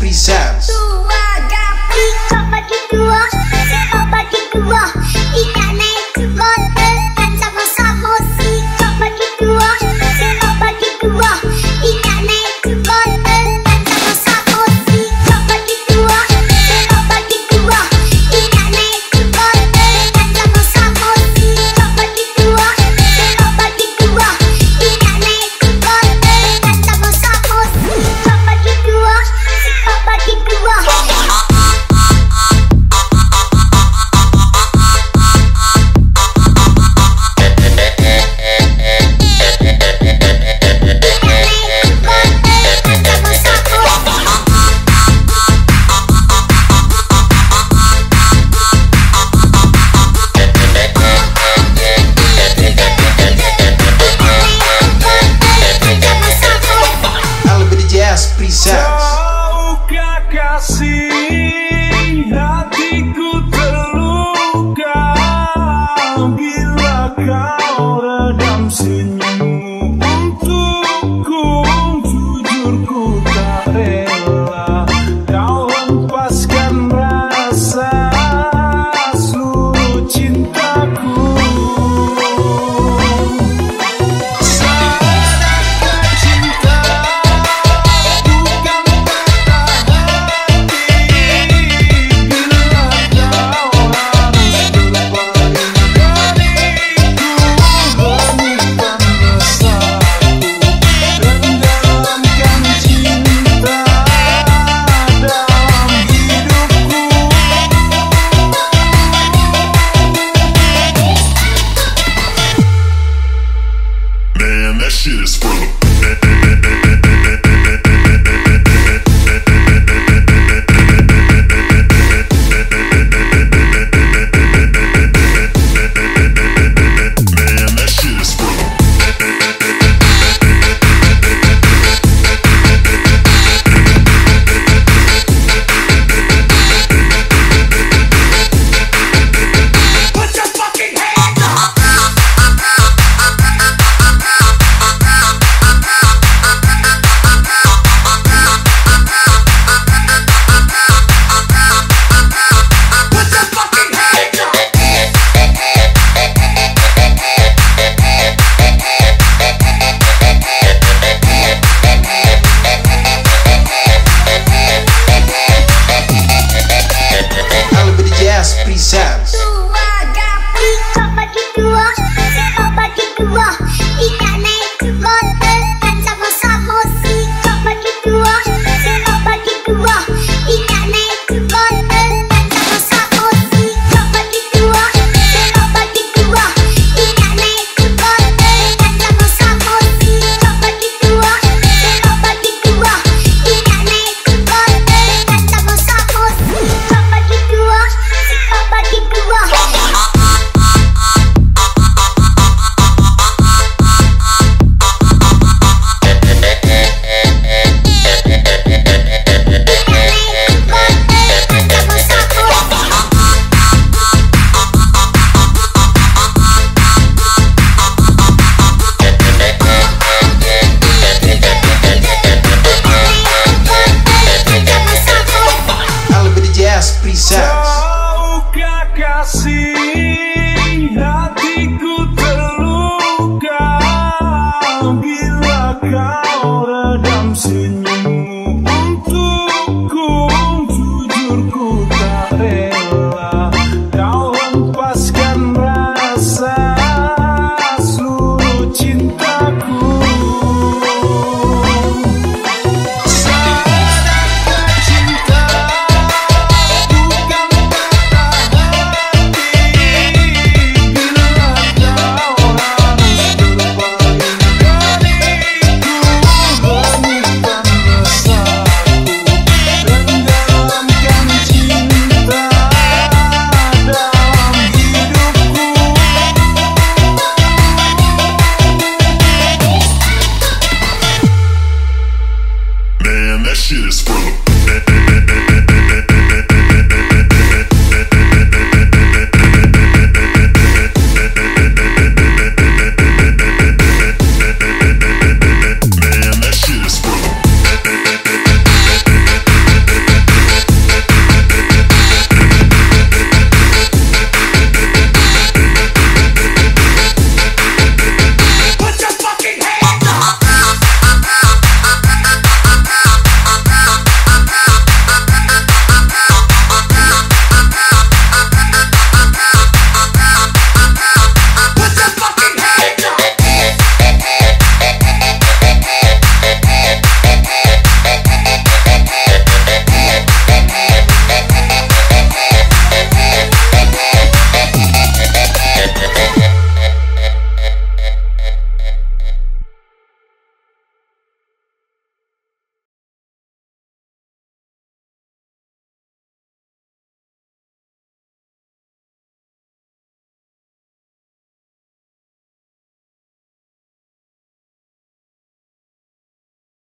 presents kasih